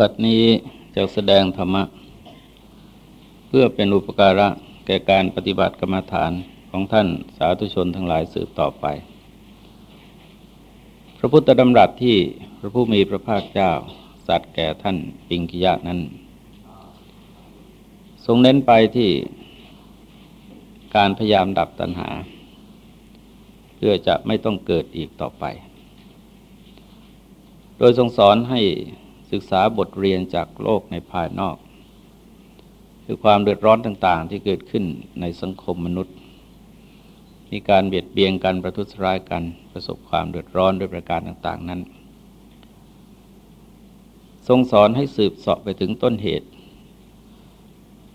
บัดนี้จะแสดงธรรมะ เพื่อเป็นอุปการะแก่การปฏิบัติกรรมฐานของท่านสาธุชนทั้งหลายสืบต่อไป พระพุทธดำรัสที่พระผู้มีพระภาคเจ้า สัตว์แก่ท่านปิงกิยะนั้น ทรงเน้นไปที่การพยายามดับตัณหา เพื่อจะไม่ต้องเกิดอีกต่อไป โดยทรงสอนให้ ศึกษาบทเรียนจากโลกในภายนอก คือความเดือดร้อนต่างๆ ที่เกิดขึ้นในสังคมมนุษย์ มีการเบียดเบียนกันประทุษร้ายกันประสบความเดือดร้อนด้วยประการต่างๆนั้น ทรงสอนให้สืบเสาะไปถึงต้นเหตุ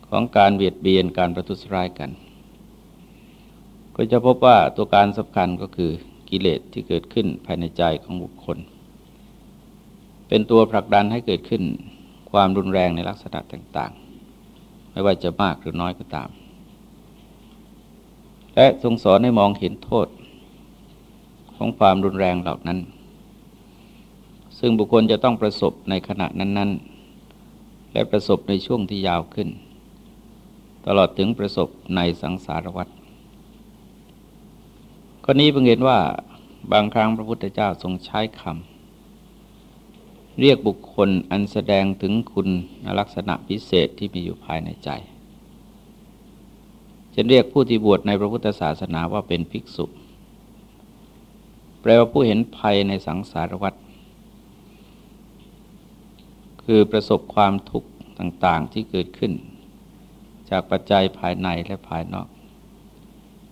ของการเบียดเบียนการประทุษร้ายกัน ก็จะพบว่าตัวการสำคัญก็คือกิเลสที่เกิดขึ้นภายในใจของบุคคล เป็นตัวผลักดันให้เกิดขึ้นความรุนแรงในลักษณะต่าง ๆ ไม่ว่าจะมากหรือน้อยก็ตาม และทรงสอนให้มองเห็นโทษ ของความรุนแรงเหล่านั้น ซึ่งบุคคลจะต้องประสบในขณะนั้น ๆ และประสบในช่วงที่ยาวขึ้น ตลอดถึงประสบในสังสารวัฏข้อนี้เพิ่งเห็นว่าบางครั้งพระพุทธเจ้าทรงใช้คำ เรียกบุคคลอันแสดงถึงคุณลักษณะพิเศษที่มีอยู่ภายในใจจะเรียกผู้ที่บวชในพระพุทธศาสนาว่าเป็นภิกษุ แปลว่าผู้เห็นภัยในสังสารวัฏคือประสบความทุกข์ต่างๆที่เกิดขึ้น จากปัจจัยภายในและภายนอก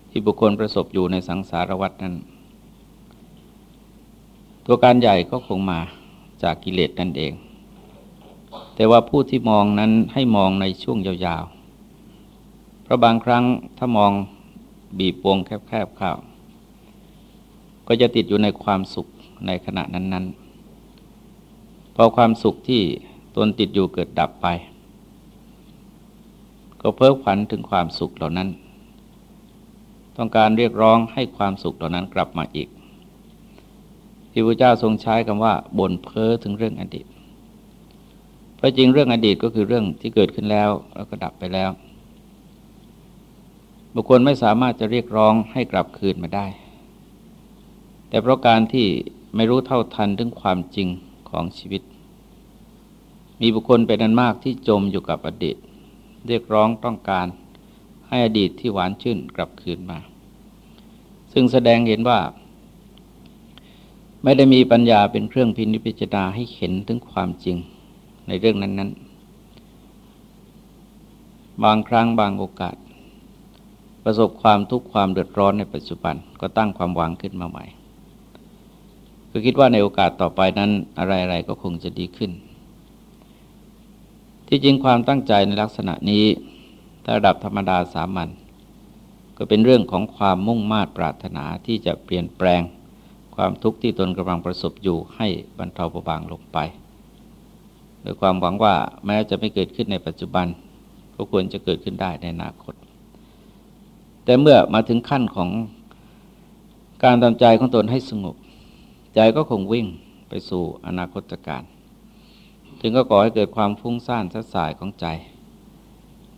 ที่บุคคลประสบอยู่ในสังสารวัฏนั้น ตัวการใหญ่ก็คงมา จากกิเลสนั่นเอง แต่ว่าผู้ที่มองนั้นให้มองในช่วงยาวๆ เพราะบางครั้งถ้ามองบีบวงแคบๆเข้าก็จะติดอยู่ในความสุขในขณะนั้นๆ พอความสุขที่ตนติดอยู่เกิดดับไป ก็เพิ่มขวัญถึงความสุขเหล่านั้น ต้องการเรียกร้องให้ความสุขเหล่านั้นกลับมาอีก ที่พระเจ้าทรงใช้คำว่าบ่นเพ้อถึงเรื่องอดีต เพราะจริงเรื่องอดีตก็คือเรื่องที่เกิดขึ้นแล้วแล้วก็ดับไปแล้ว บุคคลไม่สามารถจะเรียกร้องให้กลับคืนมาได้ แต่เพราะการที่ไม่รู้เท่าทันถึงความจริงของชีวิต มีบุคคลเป็นอันมากที่จมอยู่กับอดีต เรียกร้องต้องการให้อดีตที่หวานชื่นกลับคืนมา ซึ่งแสดงเห็นว่า ไม่ได้มีปัญญาเป็นเครื่องพินิจพิจารณาให้เห็นถึงความจริงในเรื่องนั้น ๆ บางครั้งบางโอกาส ประสบความทุกข์ความเดือดร้อนในปัจจุบันก็ตั้งความหวังขึ้นมาใหม่ก็คิดว่าในโอกาสต่อไปนั้นอะไร ๆ ก็คงจะดีขึ้น ที่จริงความตั้งใจในลักษณะนี้ถ้าระดับธรรมดาสามัญก็เป็นเรื่องของความมุ่งมา่ปรารถนาที่จะเปลี่ยนแปลง ความทุกข์ที่ตนกำลังประสบอยู่ให้บรรเทาเบาบางลงไปโดยความหวังว่าแม้จะไม่เกิดขึ้นในปัจจุบัน ก็ควรจะเกิดขึ้นได้ในอนาคต แต่เมื่อมาถึงขั้นของการทำใจของตนให้สงบ ใจก็คงวิ่งไปสู่อนาคตการ ถึงก็ก่อให้เกิดความฟุ้งซ่านสัดสายของใจ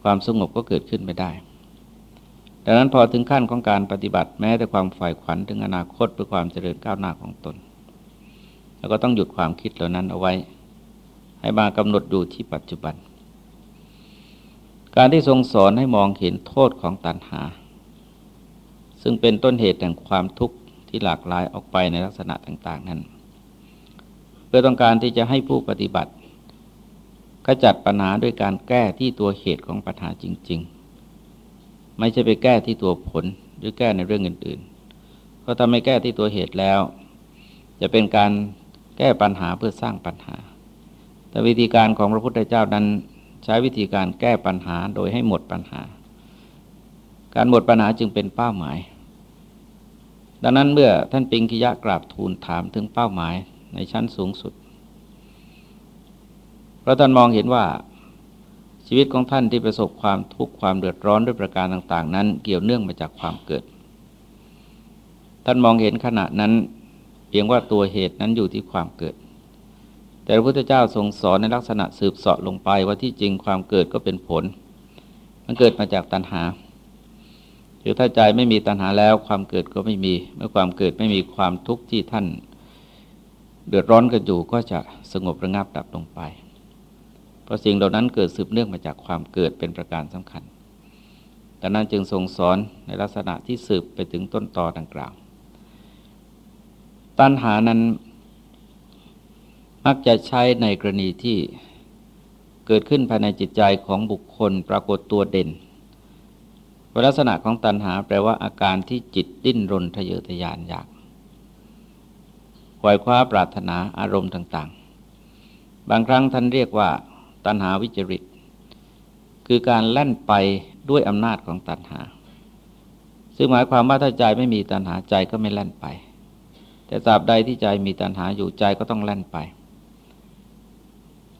ความสงบก็เกิดขึ้นไม่ได้ ดังนั้นพอถึงขั้นของการปฏิบัติแม้แต่ความฝ่ายขวัญถึงอนาคตเพื่อความเจริญก้าวหน้าของตน แล้วก็ต้องหยุดความคิดเหล่านั้นเอาไว้ ให้มากำหนดอยู่ที่ปัจจุบัน การที่ทรงสอนให้มองเห็นโทษของตัณหา ซึ่งเป็นต้นเหตุแห่งความทุกข์ที่หลากหลายออกไปในลักษณะต่างๆนั้น เพื่อต้องการที่จะให้ผู้ปฏิบัติขจัดปัญหาด้วยการแก้ที่ตัวเหตุของปัญหาจริง ๆ ไม่ใช่ไปแก้ที่ตัวผลหรือแก้ในเรื่องอื่นๆ เพราะถ้าไม่แก้ที่ตัวเหตุแล้ว จะเป็นการแก้ปัญหาเพื่อสร้างปัญหา แต่วิธีการของพระพุทธเจ้านั้นใช้วิธีการแก้ปัญหาโดยให้หมดปัญหา การหมดปัญหาจึงเป็นเป้าหมาย ดังนั้นเมื่อท่านปิงคิยะกราบทูลถามถึงเป้าหมายในชั้นสูงสุด เพราะท่านมองเห็นว่า ชีวิตของท่านที่ประสบความทุกข์ความเดือดร้อนด้วยประการต่าง ๆ นั้น เกี่ยวเนื่องมาจากความเกิด ท่านมองเห็นขณะนั้น เพียงว่าตัวเหตุนั้นอยู่ที่ความเกิด แต่พระพุทธเจ้าทรงสอนในลักษณะสืบเสาะลงไปว่าที่จริงความเกิดก็เป็นผล มันเกิดมาจากตัณหาคือถ้าใจไม่มีตัณหาแล้วความเกิดก็ไม่มี เมื่อความเกิดไม่มีความทุกข์ที่ท่าน เดือดร้อนกันอยู่ก็จะสงบระงับดับลงไป เพราะสิ่งเหล่านั้นเกิดสืบเนื่องมาจากความเกิดเป็นประการสำคัญ ดังนั้นจึงทรงสอนในลักษณะที่สืบไปถึงต้นตอดังกล่าว ตัณหานั้นมักจะใช้ในกรณีที่เกิดขึ้นภายในจิตใจของบุคคลปรากฏตัวเด่นลักษณะของตัณหาแปลว่าอาการที่จิตดิ้นรนทะเยอทะยานอยากขวายคว้าปรารถนาอารมณ์ต่าง ๆ บางครั้งท่านเรียกว่า ตัณหาวิจริต คือการแล่นไปด้วยอำนาจของตัณหา ซึ่งหมายความว่าถ้าใจไม่มีตัณหาใจก็ไม่แล่นไป แต่ตราบใดที่ใจมีตัณหาอยู่ใจก็ต้องแล่นไป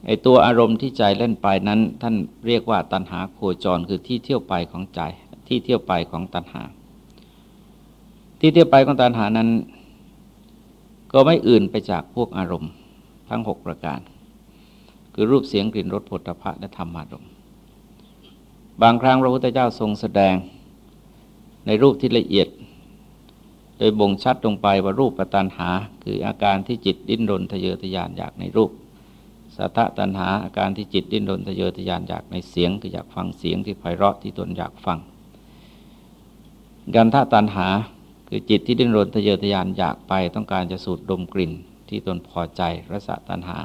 ไอตัวอารมณ์ที่ใจเล่นไปนั้น ท่านเรียกว่าตัณหาโคจรคือที่เที่ยวไปของใจ ที่เที่ยวไปของตัณหา ที่เที่ยวไปของตัณหานั้น ก็ไม่อื่นไปจากพวกอารมณ์ทั้งหกประการ คือรูปเสียงกลิ่นรสผลิตภัณฑ์และธรรมารมณ์บางครั้งพระพุทธเจ้าทรงแสดงในรูปที่ละเอียด โดยบ่งชัดลงไปว่ารูปปัตันหา คืออาการที่จิตดิ้นรนทะเยอทะยานอยากในรูปสัทธตันหาอาการที่จิตดิ้นรนทะเยอทะยานอยากในเสียงคืออยากฟังเสียงที่ไพเราะที่ตนอยากฟังกันท่าตันหาคือจิตที่ดิ้นรนทะเยอทะยานอยากไป ต้องการจะสูดดมกลิ่นที่ตนพอใจรสตันหา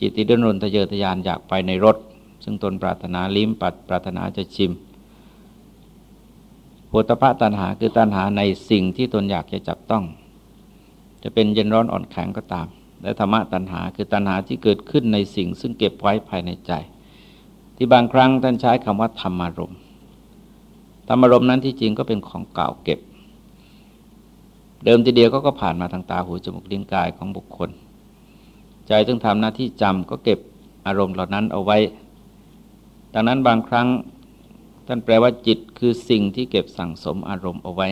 จิตที่ดิ้นรนทะเยอทะยานอยากไปในรสซึ่งตนปรารถนาลิ้มปัดปรารถนาจะชิมโพธพะตันหาคือตันหาในสิ่งที่ตนอยากจะจับต้อง จะเป็นเย็นร้อนอ่อนแข็งก็ตาม และธรรมะตันหาคือตันหาที่เกิดขึ้นในสิ่ง ซึ่งเก็บไว้ภายในใจ ที่บางครั้งท่านใช้คำว่าธรรมารมณ์ธรรมารมณ์นั้นที่จริงก็เป็นของเก่าเก็บ เดิมทีเดียวก็ผ่านมาทางตาหูจมูกลิ้นกายของบุคคล ใจจึงทำหน้าที่จำก็เก็บอารมณ์เหล่านั้นเอาไว้ ดังนั้นบางครั้งท่านแปลว่าจิตคือสิ่งที่เก็บสั่งสมอารมณ์เอาไว้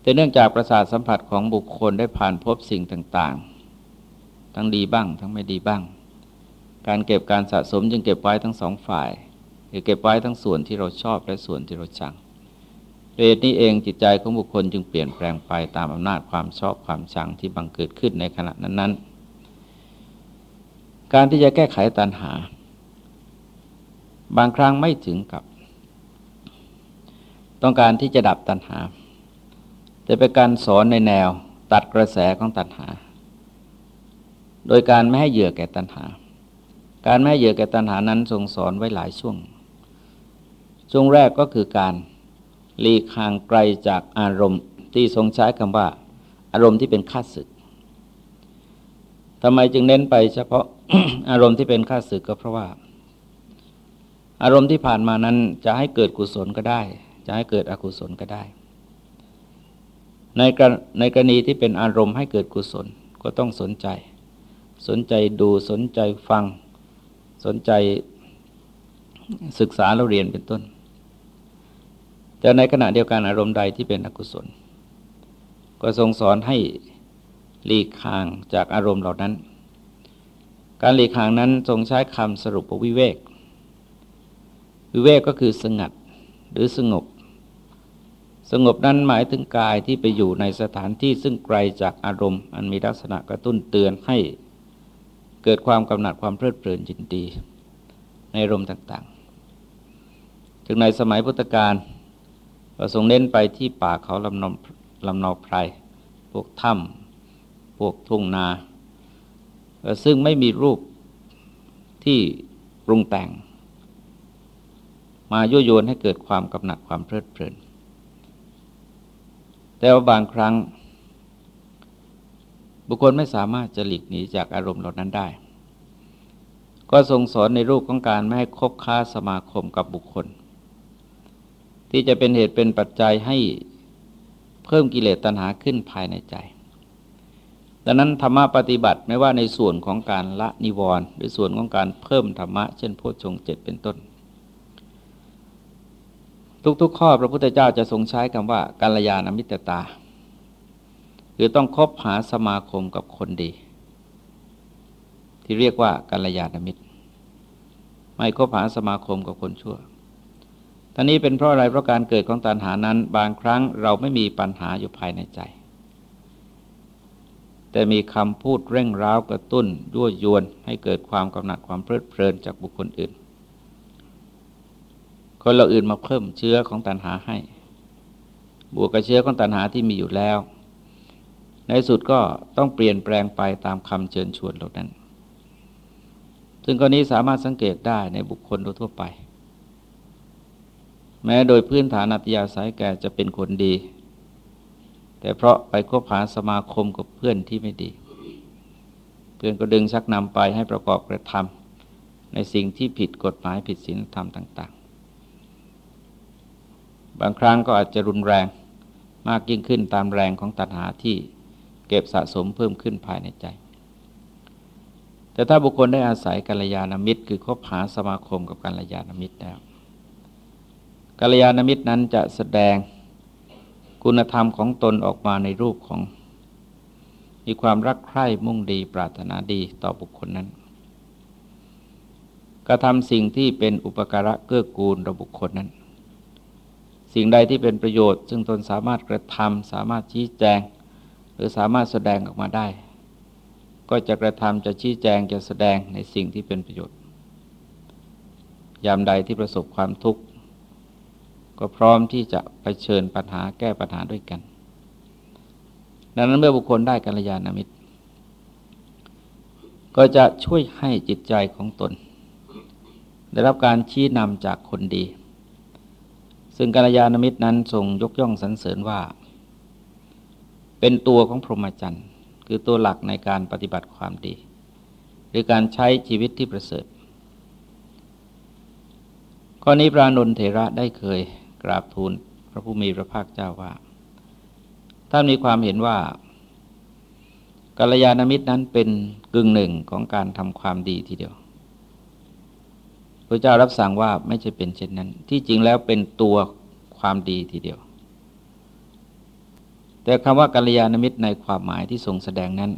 แต่เนื่องจากประสาทสัมผัสของบุคคลได้ผ่านพบสิ่งต่างๆ ทั้งดีบ้าง ทั้งไม่ดีบ้าง การเก็บการสะสมจึงเก็บไว้ทั้งสองฝ่ายคือเก็บไว้ทั้งส่วนที่เราชอบและส่วนที่เราชังเหตุนี้เองจิตใจของบุคคลจึงเปลี่ยนแปลงไปตามอำนาจความชอบความชังที่บังเกิดขึ้นในขณะนั้นๆ การที่จะแก้ไขตัณหา บางครั้งไม่ถึงกับ ต้องการที่จะดับตัณหา แต่เป็นการสอนในแนวตัดกระแสของตัณหา โดยการไม่ให้เหยื่อแก่ตัณหา การไม่ให้เหยื่อแก่ตัณหานั้นทรงสอนไว้หลายช่วง ช่วงแรกก็คือการหลีกห่างไกลจากอารมณ์ที่ทรงใช้คำว่า อารมณ์ที่เป็นข้าศึกทำไมจึงเน้นไปเฉพาะ อารมณ์ที่เป็นข้าศึกก็เพราะว่า อารมณ์ที่ผ่านมานั้นจะให้เกิดกุศลก็ได้ จะให้เกิดอกุศลก็ได้ ในกรในกรณีที่เป็นอารมณ์ให้เกิดกุศลก็ต้องสนใจ สนใจดูสนใจฟัง สนใจศึกษาเราเรียนเป็นต้น แต่ในขณะเดียวกันอารมณ์ใดที่เป็นอกุศล ก็ทรงสอนให้หลีกห่างจากอารมณ์เหล่านั้น การหลีกห่างนั้นทรงใช้คำสรุปวิเวก วิเวกก็คือสงัดหรือสงบ สงบนั้นหมายถึงกายที่ไปอยู่ในสถานที่ซึ่งไกลจากอารมณ์อันมีลักษณะกระตุ้นเตือนให้เกิดความกำหนัดความเพลิดเพลินยินดีในอารมณ์ต่างๆ ถึงในสมัยพุทธกาลก็ทรงเน้นไปที่ป่าเขาลำนอลำนอไพรพวกถ้ำพวกทุ่งนา ซึ่งไม่มีรูปที่ปรุงแต่ง มายั่วยวนให้เกิดความกำหนัดความเพลิดเพลิน แต่ว่าบางครั้ง บุคคลไม่สามารถจะหลีกหนีจากอารมณ์เหล่านั้นได้ ก็ทรงสอนในรูปของการไม่ให้คบค้าสมาคมกับบุคคล ที่จะเป็นเหตุเป็นปัจจัยให้เพิ่มกิเลสตัณหาขึ้นภายในใจ ดังนั้นธรรมะปฏิบัติไม่ว่าในส่วนของการละนิวรณ์หรือส่วนของการเพิ่มธรรมะเช่นโพชฌงเจ็ดเป็นต้น ทุกๆ ข้อพระพุทธเจ้าจะทรงใช้คำว่ากัลยาณมิตรตา คือต้องคบหาสมาคมกับคนดี ที่เรียกว่ากัลยาณมิตร ไม่คบหาสมาคมกับคนชั่วท่านี้เป็นเพราะอะไรเพราะการเกิดของตัณหานั้น บางครั้งเราไม่มีปัญหาอยู่ภายในใจ แต่มีคำพูดเร่งร้าวกระตุ้นยั่วยวนให้เกิดความกำหนัดความเพลิดเพลินจากบุคคลอื่น คนเราอื่นมาเพิ่มเชื้อของตัณหาให้ บวกกับเชื้อของตัณหาที่มีอยู่แล้ว ในสุดก็ต้องเปลี่ยนแปลงไปตามคำเชิญชวนเหล่านั้น ซึ่งกรณีสามารถสังเกตได้ในบุคคลทั่วไป แม้โดยพื้นฐานอัตยาสายแก่จะเป็นคนดี แต่เพราะไปคบหาสมาคมกับเพื่อนที่ไม่ดี เพื่อนก็ดึงชักนำไปให้ประกอบกระทำในสิ่งที่ผิดกฎหมายผิดศีลธรรมต่าง ๆ บางครั้งก็อาจจะรุนแรงมากยิ่งขึ้นตามแรงของตัณหาที่เก็บสะสมเพิ่มขึ้นภายในใจ แต่ถ้าบุคคลได้อาศัยกัลยาณมิตร คือคบหาสมาคมกับกัลยาณมิตรแล้วกัลยาณมิตรนั้นจะแสดง คุณธรรมของตนออกมาในรูปของ มีความรักใคร่มุ่งดีปรารถนาดีต่อบุคคลนั้นกระทำสิ่งที่เป็นอุปการะเกื้อกูลต่อบุคคลนั้น สิ่งใดที่เป็นประโยชน์ ซึ่งตนสามารถกระทำสามารถชี้แจง หรือสามารถแสดงออกมาได้ ก็จะกระทำจะชี้แจงจะแสดงในสิ่งที่เป็นประโยชน์ ยามใดที่ประสบความทุกข์ ก็พร้อมที่จะไปเชิญปัญหาแก้ปัญหาด้วยกัน ดังนั้นเมื่อบุคคลได้กัลยาณมิตร ก็จะช่วยให้จิตใจของตน ได้รับการชี้นำจากคนดี ซึ่งกัลยาณมิตรนั้นทรงยกย่องสรรเสริญว่า เป็นตัวของพรหมจรรย์คือตัวหลักในการปฏิบัติความดี หรือการใช้ชีวิตที่ประเสริฐข้อนี้พระนนเถระได้เคย กราบทูลพระผู้มีพระภาคเจ้าว่า ท่านมีความเห็นว่ากัลยาณมิตรนั้นเป็นกึ่งหนึ่งของการทำความดีทีเดียวพระเจ้ารับสั่งว่าไม่ใช่เป็นเช่นนั้น ที่จริงแล้วเป็นตัวความดีทีเดียว แต่คำว่ากัลยาณมิตรในความหมายที่ทรงแสดงนั้น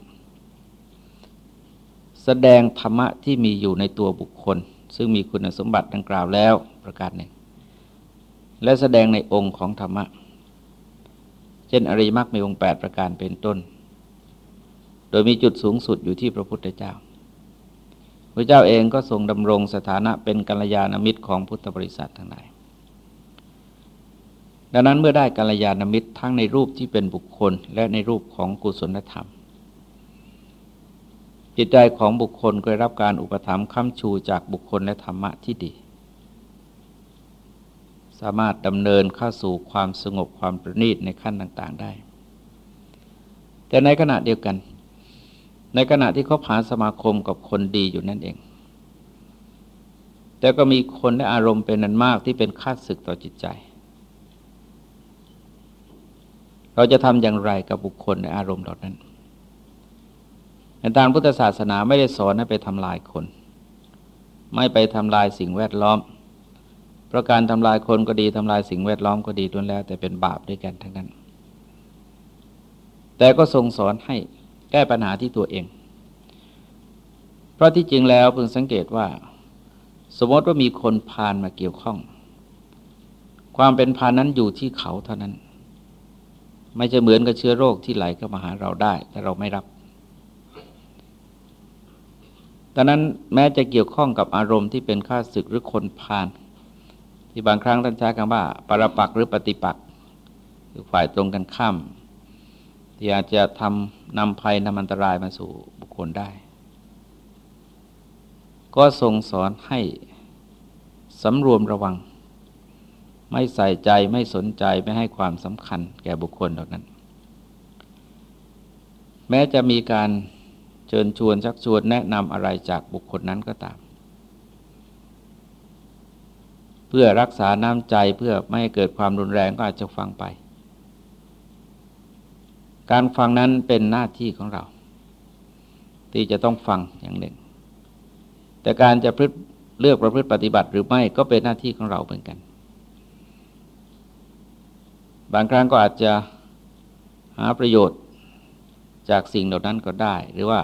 แสดงธรรมะที่มีอยู่ในตัวบุคคล ซึ่งมีคุณสมบัติดังกล่าวแล้วประการหนึ่ง และแสดงในองค์ของธรรมะ เช่นอริมักมีองค์แปดประการเป็นต้น โดยมีจุดสูงสุดอยู่ที่พระพุทธเจ้า พระเจ้าเองก็ทรงดำรงสถานะเป็นกัลยาณมิตรของพุทธบริษัททั้งหลาย ดังนั้นเมื่อได้กัลยาณมิตรทั้งในรูปที่เป็นบุคคลและในรูปของกุศลธรรม จิตใจของบุคคลก็ได้รับการอุปถัมภ์ค้ำชูจากบุคคลและธรรมะที่ดี สามารถดำเนินเข้าสู่ความสงบความประณีตในขั้นต่างๆได้ แต่ในขณะเดียวกัน ในขณะที่เขาผาสมาคมกับคนดีอยู่นั่นเอง แต่ก็มีคนได้อารมณ์เป็นนันมากที่เป็นค่าศึกต่อจิตใจ เราจะทำอย่างไรกับบุคคลในอารมณ์เหล่านั้นในทางพุทธศาสนาไม่ได้สอนให้ไปทำลายคน ไม่ไปทำลายสิ่งแวดล้อม เพราะการทำลายคนก็ดีทำลายสิ่งแวดล้อมก็ดีล้วนแล้ว แต่เป็นบาปด้วยกันทั้งนั้น แต่ก็ทรงสอนให้แก้ปัญหาที่ตัวเอง เพราะที่จริงแล้วเพึงสังเกตว่า สมมติว่ามีคนพานมาเกี่ยวข้อง ความเป็นพานนั้นอยู่ที่เขาเท่านั้น ไม่จะเหมือนกับเชื้อโรคที่ไหลเข้ามาหาเราได้แต่เราไม่รับดังนั้นแม้จะเกี่ยวข้องกับอารมณ์ที่เป็นข้าศึกหรือคนพาน ที่บางครั้งท่านใช้คำว่า ปรปักหรือปฏิปักคือฝ่ายตรงกันข้ามที่อาจจะทำนำภัยนำอันตรายมาสู่บุคคลได้ ก็ทรงสอนให้สำรวมระวัง ไม่ใส่ใจไม่สนใจไม่ให้ความสำคัญแก่บุคคลเหล่านั้น แม้จะมีการเชิญชวนชักชวนแนะนำอะไรจากบุคคลนั้นก็ตาม เพื่อรักษาน้ำใจเพื่อไม่ให้เกิดความรุนแรงก็อาจจะฟังไป การฟังนั้นเป็นหน้าที่ของเรา ที่จะต้องฟังอย่างหนึ่ง แต่การจะเลือกประพฤติปฏิบัติหรือไม่ก็เป็นหน้าที่ของเราเหมือนกัน บางครั้งก็อาจจะหาประโยชน์จากสิ่งเหล่านั้นก็ได้ หรือว่า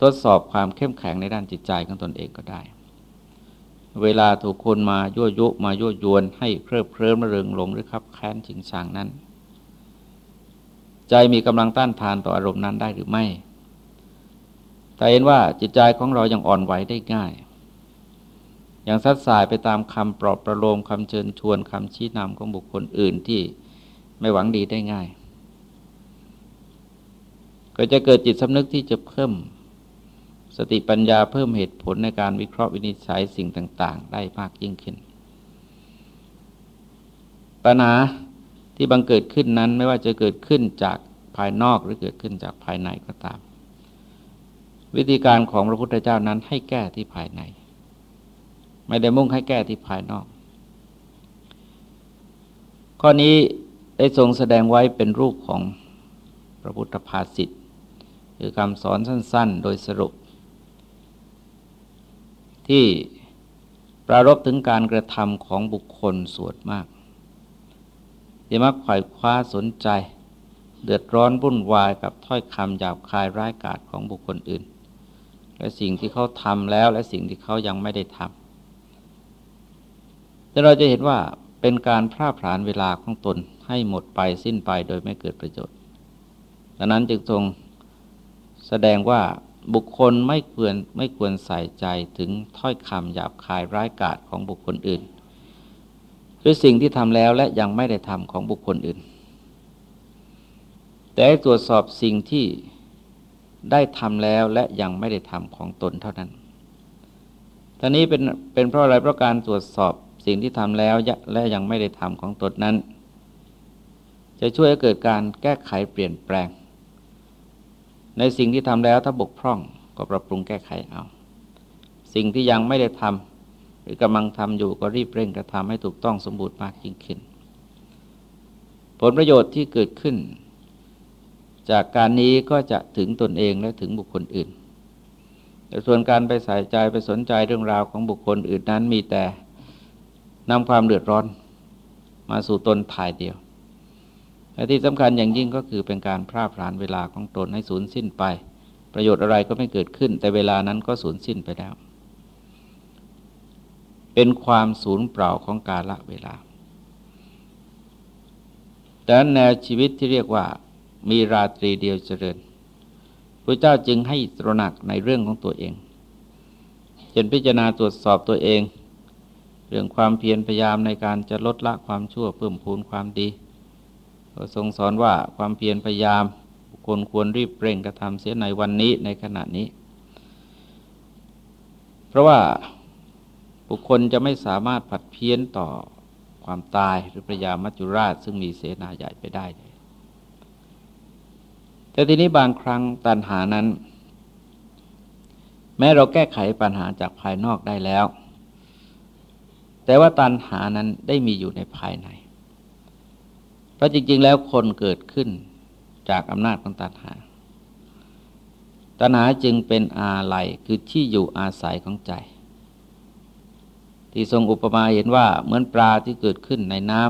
ทดสอบความเข้มแข็งในด้านจิตใจของตนเองก็ได้ เวลาถูกคนมายั่วยุมายั่วยวนให้เคลิบเคลิ้มระเริงหลงหรือขับแค้นชิงชังนั้น ใจมีกำลังต้านทานต่ออารมณ์นั้นได้หรือไม่ แต่เห็นว่าจิตใจของเรายังอ่อนไหวได้ง่ายอย่างซัดสายไปตามคำปลอบประโลมคำเชิญชวนคำชี้นำของบุคคลอื่นที่ไม่หวังดีได้ง่าย ก็จะเกิดจิตสำนึกที่จะเพิ่ม สติปัญญาเพิ่มเหตุผลในการวิเคราะห์วินิจฉัยสิ่งต่าง ๆ ได้มากยิ่งขึ้น ปัญหาที่บังเกิดขึ้นนั้นไม่ว่าจะเกิดขึ้นจากภายนอกหรือเกิดขึ้นจากภายในก็ตาม วิธีการของพระพุทธเจ้านั้นให้แก้ที่ภายใน ไม่ได้มุ่งให้แก้ที่ภายนอก ข้อนี้ได้ทรงแสดงไว้เป็นรูปของพระพุทธภาษิตคือคำสอนสั้น ๆ โดยสรุป ที่ประรบถึงการกระทำของบุคคลส่วนมากที่มักขวายคว้าสนใจ เดือดร้อนวุ่นวายกับถ้อยคำหยาบคายร้ายกาจของบุคคลอื่น และสิ่งที่เขาทำแล้วและสิ่งที่เขายังไม่ได้ทำแต่เราจะเห็นว่าเป็นการพร่าพรานเวลาของตนให้หมดไปสิ้นไปโดยไม่เกิดประโยชน์ ดังนั้นจึงทรงแสดงว่า บุคคลไม่ควรไม่ควรใส่ใจถึงถ้อยคำหยาบคายร้ายกาจของบุคคลอื่นคือสิ่งที่ทำแล้วและยังไม่ได้ทำของบุคคลอื่น แต่ให้ตรวจสอบสิ่งที่ได้ทำแล้วและยังไม่ได้ทำของตนเท่านั้นท่านี้เป็นเป็นเพราะอะไรเพราะการตรวจสอบสิ่งที่ทำแล้วและยังไม่ได้ทำของตนนั้น จะช่วยให้เกิดการแก้ไขเปลี่ยนแปลง ในสิ่งที่ทำแล้วถ้าบกพร่องก็ปรับปรุงแก้ไขเอา สิ่งที่ยังไม่ได้ทำหรือกำลังทำอยู่ก็รีบเร่งกระทำให้ถูกต้องสมบูรณ์มากยิ่งขึ้น ผลประโยชน์ที่เกิดขึ้น จากการนี้ก็จะถึงตนเองและถึงบุคคลอื่น แต่ส่วนการไปใส่ใจไปสนใจเรื่องราวของบุคคลอื่นนั้นมีแต่นำความเดือดร้อน มาสู่ตนถ่ายเดียว แต่ที่สำคัญอย่างยิ่งก็คือเป็นการพร่าพรานเวลาของตนให้สูญสิ้นไป ประโยชน์อะไรก็ไม่เกิดขึ้น แต่เวลานั้นก็สูญสิ้นไปแล้ว เป็นความสูญเปล่าของกาละเวลาดังนั้นแนวชีวิตที่เรียกว่ามีราตรีเดียวเจริญพระเจ้าจึงให้ตระหนักในเรื่องของตัวเองเช่นพิจารณาตรวจสอบตัวเอง เรื่องความเพียรพยายามในการจะลดละความชั่วเพิ่มพูนความดี ทรงสอนว่าความเพียรพยายามบุคคลควรรีบเร่งกระทำเสียในวันนี้ในขณะนี้ เพราะว่าบุคคลจะไม่สามารถผัดเพี้ยนต่อความตายหรือพระยามัจจุราช ซึ่งมีเสนาใหญ่ไปได้ แต่ทีนี้บางครั้งตัณหานั้น แม้เราแก้ไขปัญหาจากภายนอกได้แล้ว แต่ว่าตัณหานั้นได้มีอยู่ในภายใน เพราะจริง ๆ แล้วคนเกิดขึ้นจากอำนาจของตัณหา ตัณหาจึงเป็นอาลัยคือที่อยู่อาศัยของใจ ที่ทรงอุปมาเห็นว่าเหมือนปลาที่เกิดขึ้นในน้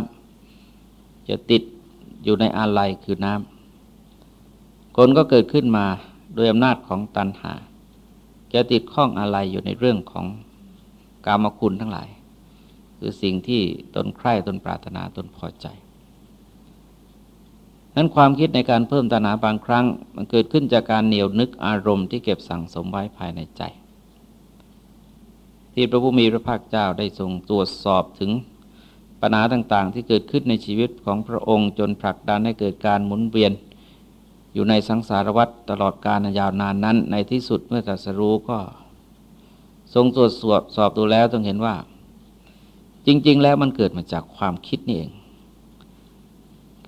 ำจะติดอยู่ในอาลัยคือน้ำคนก็เกิดขึ้นมาโดยอำนาจของตัณหา จะติดข้องอะไรอยู่ในเรื่องของกามคุณทั้งหลาย คือสิ่งที่ตนใคร่ตนปรารถนาตนพอใจ นั้นความคิดในการเพิ่มตัณหาบางครั้ง มันเกิดขึ้นจากการเหนียวนึกอารมณ์ที่เก็บสั่งสมไว้ภายในใจ ที่พระผู้มีพระภาคเจ้าได้ทรงตรวจสอบถึงปัญหาต่างๆ ที่เกิดขึ้นในชีวิตของพระองค์จนผลักดันให้เกิดการหมุนเวียน อยู่ในสังสารวัฏตลอดกาลยาวนานนั้น ในที่สุดเมื่อตรัสรู้ก็ ทรงตรวจสอบสอบดูแล้วต้องเห็นว่า จริง ๆ แล้วมันเกิดมาจากความคิดนี่เอง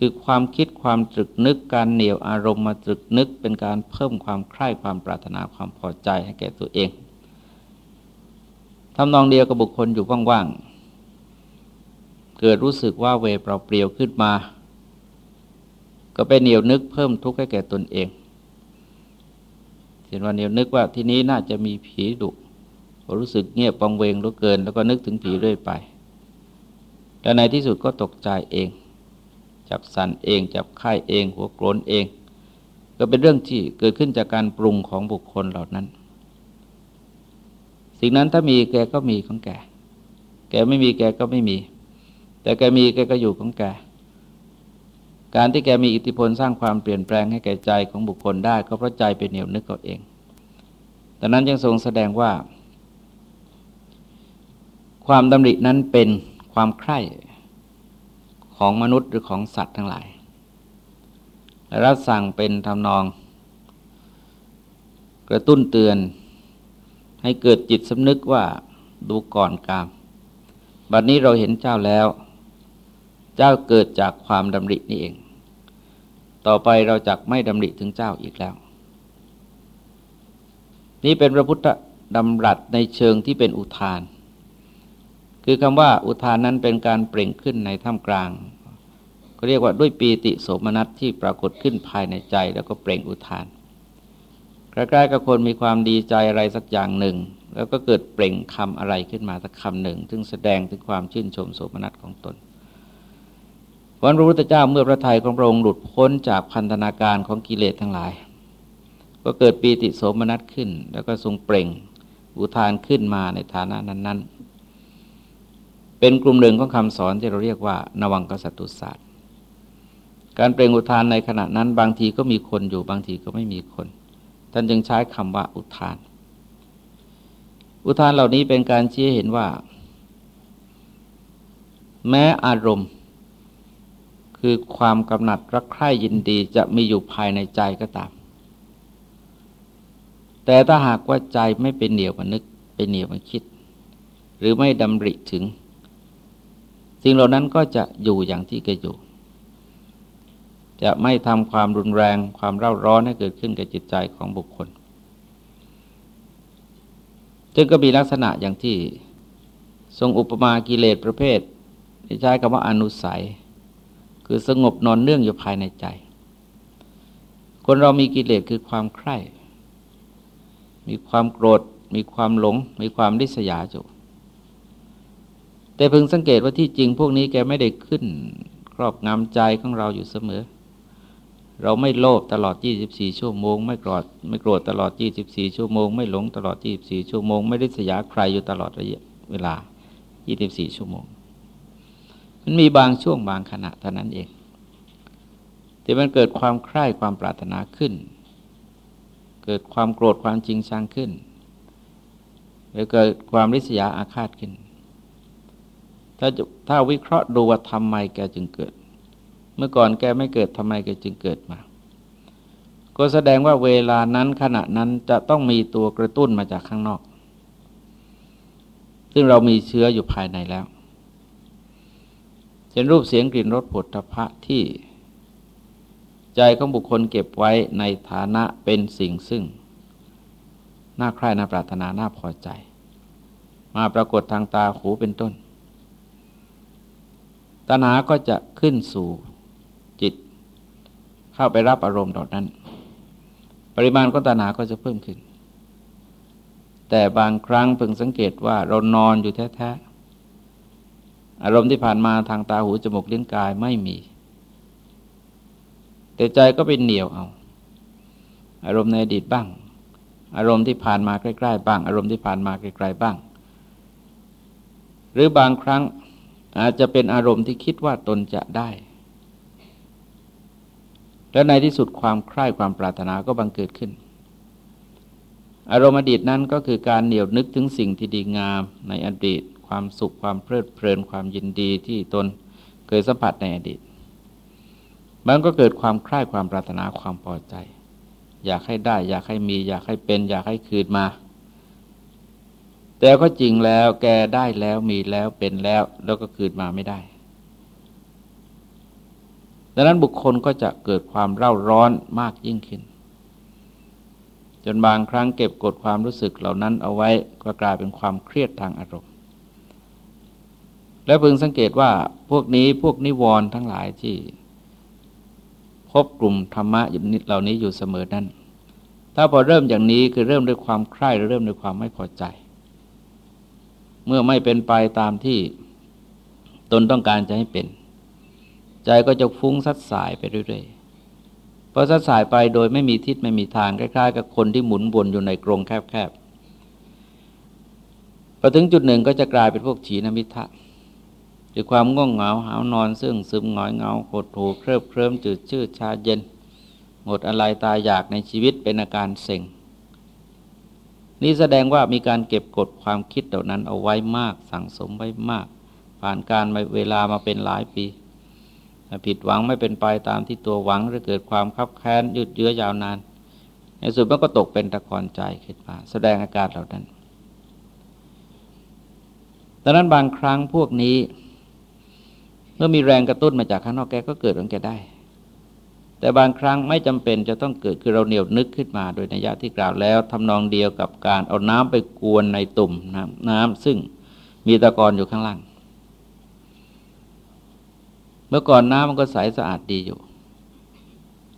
คือความคิดความตรึกนึกการเหนี่ยวอารมณ์มาตรึกนึก เป็นการเพิ่มความใคร่ความปรารถนาความพอใจให้แก่ตัวเองทำนองเดียวกับบุคคลอยู่ว่างๆเกิดรู้สึกว่าเวเปล่าเปลี่ยวขึ้นมา ก็ไปเหนียวนึกเพิ่มทุกข์ให้แก่ตนเองเห็นว่าเหนียวนึกว่าที่นี้น่าจะมีผีดุรู้สึกเงียบปังเวงรู้เกิน แล้วก็นึกถึงผีเรื่อยไปแล้วในที่สุดก็ตกใจเอง จับสันเอง จับไข้เอง หัวโกรนเอง ก็เป็นเรื่องที่เกิดขึ้นจากการปรุงของบุคคลเหล่านั้น สิ่งนั้นถ้ามีแกก็มีของแก แกไม่มีแกก็ไม่มี แต่แกมีแกก็อยู่ของแก การที่แกมีอิทธิพลสร้างความเปลี่ยนแปลงให้แก่ใจของบุคคลได้ ก็เพราะใจเป็นเหนียวนึกเขาเองดังนั้นยังทรงแสดงว่า ความดำรินั้นเป็นความใคร่ ของมนุษย์หรือของสัตว์ทั้งหลาย และรับสั่งเป็นทำนอง กระตุ้นเตือน ให้เกิดจิตสำนึกว่าดูก่อนกาม บัดนี้เราเห็นเจ้าแล้ว เจ้าเกิดจากความดำรินี่เอง ต่อไปเราจะไม่ดำริถึงเจ้าอีกแล้ว นี่เป็นพระพุทธดำรัสในเชิงที่เป็นอุทาน คือคำว่าอุทานนั้นเป็นการเปล่งขึ้นในท่ามกลาง ก็เรียกว่าด้วยปีติโสมนัสที่ปรากฏขึ้นภายในใจแล้วก็เปล่งอุทานใกล้ๆกับคนมีความดีใจอะไรสักอย่างหนึ่ง แล้วก็เกิดเปล่งคำอะไรขึ้นมาสักคำหนึ่ง ซึ่งแสดงถึงความชื่นชมโสมนัสของตนวันพระพุทธเจ้าเมื่อพระทัยของพระองค์หลุดพ้นจากพันธนาการของกิเลสทั้งหลาย ก็เกิดปีติโสมนัสขึ้น แล้วก็ทรงเปล่งอุทานขึ้นมาในฐานะนั้น เป็นกลุ่มหนึ่งของคำสอนที่เราเรียกว่านวังกสัตุศาสตร์ การเปล่งอุทานในขณะนั้นบางทีก็มีคนอยู่บางทีก็ไม่มีคน ท่านจึงใช้คำว่าอุทาน อุทานเหล่านี้เป็นการชี้เห็นว่า แม้อารมณ์ คือความกำหนัดรักใคร่ยินดีจะมีอยู่ภายในใจก็ตาม แต่ถ้าหากว่าใจไม่เป็นเหนียวมันนึกเป็นเหนียวมันคิด หรือไม่ดำริถึง สิ่งเหล่านั้นก็จะอยู่อย่างที่แกอยู่ จะไม่ทำความรุนแรงความเร่าร้อนให้เกิดขึ้นกับจิตใจของบุคคลจึงก็มีลักษณะอย่างที่ทรงอุปมากิเลสประเภทใช้คำว่าอนุสัย คือสงบนอนเนื่องอยู่ภายในใจ คนเรามีกิเลสคือความใคร่ มีความโกรธ มีความหลง มีความริษยาจุ แต่พึงสังเกตว่าที่จริงพวกนี้แกไม่ได้ขึ้น ครอบงำใจของเราอยู่เสมอ เราไม่โลภตลอด 24 ชั่วโมง ไม่โกรธไม่โกรธตลอด 24 ชั่วโมง ไม่หลงตลอด 24 ชั่วโมง ไม่ได้สยาใครอยู่ตลอดระยะเวลา 24 ชั่วโมง มันมีบางช่วงบางขณะเท่านั้นเองที่มันเกิดความใคร่ความปรารถนาขึ้น เกิดความโกรธความจริงชังขึ้นหรือเกิดความริษยาอาฆาตขึ้น ถ้าถ้าวิเคราะห์ดูว่าทำไมแกจึงเกิด เมื่อก่อนแกไม่เกิดทำไมแกจึงเกิดมา ก็แสดงว่าเวลานั้นขณะนั้นจะต้องมีตัวกระตุ้นมาจากข้างนอก ซึ่งเรามีเชื้ออยู่ภายในแล้วเช่นรูปเสียงกลิ่นรสผลทพะที่ ใจของบุคคลเก็บไว้ในฐานะเป็นสิ่งซึ่ง น่าใคร่น่าปรารถนาน่าพอใจ มาปรากฏทางตาหูเป็นต้น ตัณหาก็จะขึ้นสู่จิต เข้าไปรับอารมณ์เหล่านั้น ปริมาณของตัณหาก็จะเพิ่มขึ้น แต่บางครั้งเพิ่งสังเกตว่าเรานอนอยู่แท้ๆอารมณ์ที่ผ่านมาทางตาหูจมูกลิ้นกายไม่มี แต่ใจก็เป็นเหนียวเอา อารมณ์ในอดีตบ้าง อารมณ์ที่ผ่านมาใกล้ ๆ บ้าง อารมณ์ที่ผ่านมาไกลๆบ้าง หรือบางครั้ง อาจจะเป็นอารมณ์ที่คิดว่าตนจะได้ และในที่สุดความใคร่ความปรารถนาก็บังเกิดขึ้น อารมณ์อดีตนั้นก็คือการเหนียวนึกถึงสิ่งที่ดีงามในอดีต ความสุขความเพลิดเพลินความยินดีที่ตนเคยสัมผัสในอดีต มันก็เกิดความใคร่ความปรารถนาความพอใจ อยากให้ได้ อยากให้มี อยากให้เป็น อยากให้คืนมา แต่ก็จริงแล้วแกได้แล้วมีแล้วเป็นแล้ว แล้วก็คืนมาไม่ได้ ดังนั้นบุคคลก็จะเกิดความเร่าร้อนมากยิ่งขึ้น จนบางครั้งเก็บกดความรู้สึกเหล่านั้นเอาไว้ก็กลายเป็นความเครียดทางอารมณ์ และพึงสังเกตว่าพวกนี้พวกนิวรณ์ทั้งหลายที่ พบกลุ่มธรรมะเหล่านี้อยู่เสมอนั้น ถ้าพอเริ่มอย่างนี้คือเริ่มด้วยความใคร่หรือเริ่มด้วยความไม่พอใจ เมื่อไม่เป็นไปตามที่ตนต้องการจะให้เป็น ใจก็จะฟุ้งซัดสายไปเรื่อยๆพอซัดสายไปโดยไม่มีทิศไม่มีทางคล้ายๆ กับคนที่หมุนวนอยู่ในกรงแคบๆพอถึงจุดหนึ่งก็จะกลายเป็นพวกฉีนมิทะด้วยความง่วงเหงาหาวนอนซึ่งซึมหงอยเหงาหดหูเคริบเคลิ้มจืดชืดชาเย็น หมดอะไรตายอยากในชีวิตเป็นอาการเซ็ง นี่แสดงว่ามีการเก็บกดความคิดเหล่านั้นเอาไว้มาก สั่งสมไว้มาก ผ่านการเวลามาเป็นหลายปีผิดหวังไม่เป็นไปตามที่ตัวหวังหรือเกิดความคับแค้นยืดเยื้อยาวนาน ในสุดมันก็ตกเป็นตะกอนใจขึ้นมาแสดงอาการเหล่านั้นดังนั้นบางครั้งพวกนี้ เมื่อมีแรงกระตุ้นมาจากข้างนอกแกก็เกิดของแกได้ แต่บางครั้งไม่จำเป็นจะต้องเกิดคือเราเหนียวนึกขึ้นมาโดยนัยยะที่กล่าวแล้วทำนองเดียวกับการเอาน้ำไปกวนในตุ่มน้ำน้ำซึ่งมีตะกอนอยู่ข้างล่าง เมื่อก่อนน้ำมันก็ใสสะอาดดีอยู่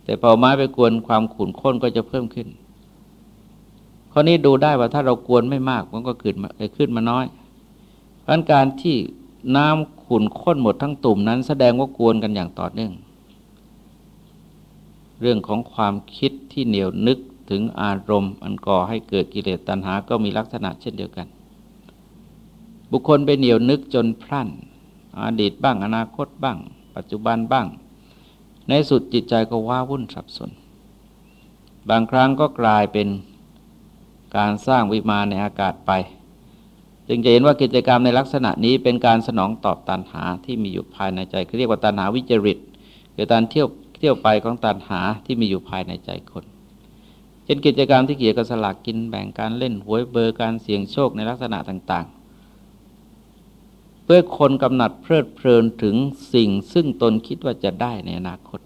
แต่พอไม้ไปกวนความขุ่นข้นก็จะเพิ่มขึ้นข้อนี้ดูได้ว่าถ้าเรากวนไม่มากมันก็ขึ้นมาขึ้นมาน้อย เพราะการที่น้ำขุ่นข้นหมดทั้งตุ่มนั้น แสดงว่ากวนกันอย่างต่อเนื่อง เรื่องของความคิดที่เหนียวนึกถึงอารมณ์อันก่อให้เกิดกิเลสตัณหาก็มีลักษณะเช่นเดียวกัน บุคคลไปเหนียวนึกจนพลั่นอดีตบ้างอนาคตบ้าง ปัจจุบันบ้าง ในสุดจิตใจก็ว้าวุ่นสับสน บางครั้งก็กลายเป็นการสร้างวิมานในอากาศไป จึงจะเห็นว่ากิจกรรมในลักษณะนี้เป็นการสนองตอบตันหาที่มีอยู่ภายในใจเรียกว่าตันหาวิจริตคือการเที่ยว ที่ยวไปของตันหาที่มีอยู่ภายในใจคน เช่นกิจกรรมที่เกี่ยวกับสลากกินแบ่งการเล่นหวยเบอร์การเสี่ยงโชคในลักษณะต่างๆ เพื่อคนกำหนัดเพลิดเพลินถึงสิ่งซึ่งตนคิดว่าจะได้ในอนาคต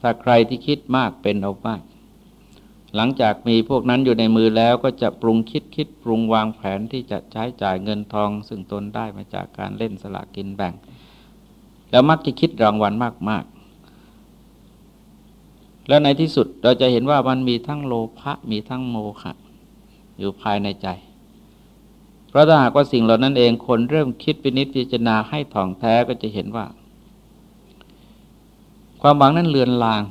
ถ้าใครที่คิดมากเป็นเอามาก หลังจากมีพวกนั้นอยู่ในมือแล้วก็จะปรุงคิดคิดปรุงวางแผนที่จะใช้จ่ายเงินทอง ซึ่งตนได้มาจากการเล่นสลากกินแบ่ง แล้วมักจะคิดรางวัลมาก ๆ แล้วในที่สุดเราจะเห็นว่ามันมีทั้งโลภะมีทั้งโมหะอยู่ภายในใจ เพราะถ้าหากว่าสิ่งเหล่านั้นเองคนเริ่มคิดปินิจพิจารณาให้ถ่องแท้ก็จะเห็นว่า ความหวังนั้นเลือนลาง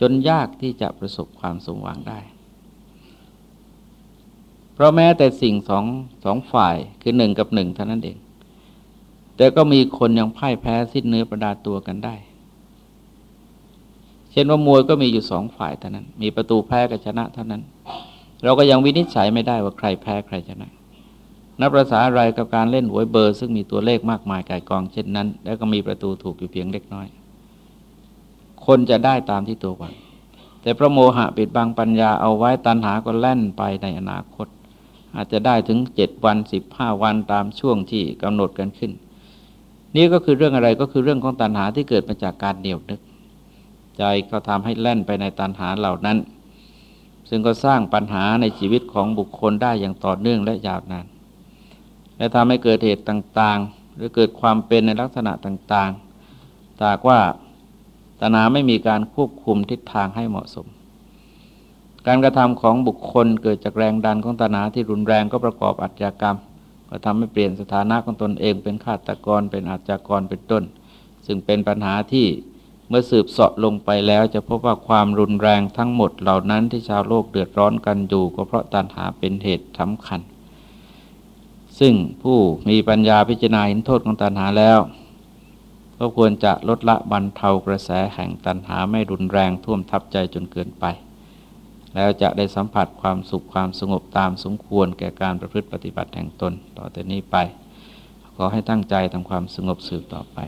จนยากที่จะประสบความสมหวังได้เพราะแม้แต่สิ่งสองสองฝ่ายคือหนึ่งกับหนึ่งเท่านั้นเอง แต่ก็มีคนยังพ่ายแพ้สิ้นเนื้อประดาตัวกันได้ เช่นว่ามวยก็มีอยู่สองฝ่ายเท่านั้น มีประตูแพ้กับชนะเท่านั้น เราก็ยังวินิจฉัยไม่ได้ว่าใครแพ้ใครชนะ นับประษาอะไรกับการเล่นหวยเบอร์ ซึ่งมีตัวเลขมากมายกายกอง เช่นนั้น แล้วก็มีประตูถูกอยู่เพียงเล็กน้อย คนจะได้ตามที่ตัวหวังแต่พระโมหะปิดบังปัญญาเอาไว้ตันหาก็แล่นไปในอนาคต อาจจะได้ถึงเจ็ดวันสิบห้าวันตามช่วงที่กำหนดกันขึ้น นี่ก็คือเรื่องอะไรก็คือเรื่องของตันหาที่เกิดมาจากการเดี่ยวนึก ใจก็ทำให้แล่นไปในตันหาเหล่านั้น ซึ่งก็สร้างปัญหาในชีวิตของบุคคลได้อย่างต่อเนื่องและยาวนาน และทำให้เกิดเหตุต่างๆ หรือเกิดความเป็นในลักษณะต่างๆจากว่าตนาไม่มีการควบคุมทิศทางให้เหมาะสมการกระทำของบุคคลเกิดจากแรงดันของตนาที่รุนแรงก็ประกอบอัจฉริกรรม ก็ทำให้เปลี่ยนสถานะของตนเองเป็นฆาตกรเป็นอาชญากรเป็นต้น ซึ่งเป็นปัญหาที่เมื่อสืบเสาะลงไปแล้วจะพบว่าความรุนแรงทั้งหมดเหล่านั้นที่ชาวโลกเดือดร้อนกันอยู่ ก็เพราะตัณหาเป็นเหตุสำคัญ ซึ่งผู้มีปัญญาพิจารณาเห็นโทษของตัณหาแล้ว ก็ควรจะลดละบรรเทากระแสแห่งตันหาไม่รุนแรงท่วมทับใจจนเกินไป แล้วจะได้สัมผัสความสุขความสงบตามสมควรแก่การประพฤติปฏิบัติแห่งตน ต่อแต่นี้ไป ขอให้ตั้งใจทำความสงบสืบต่อไป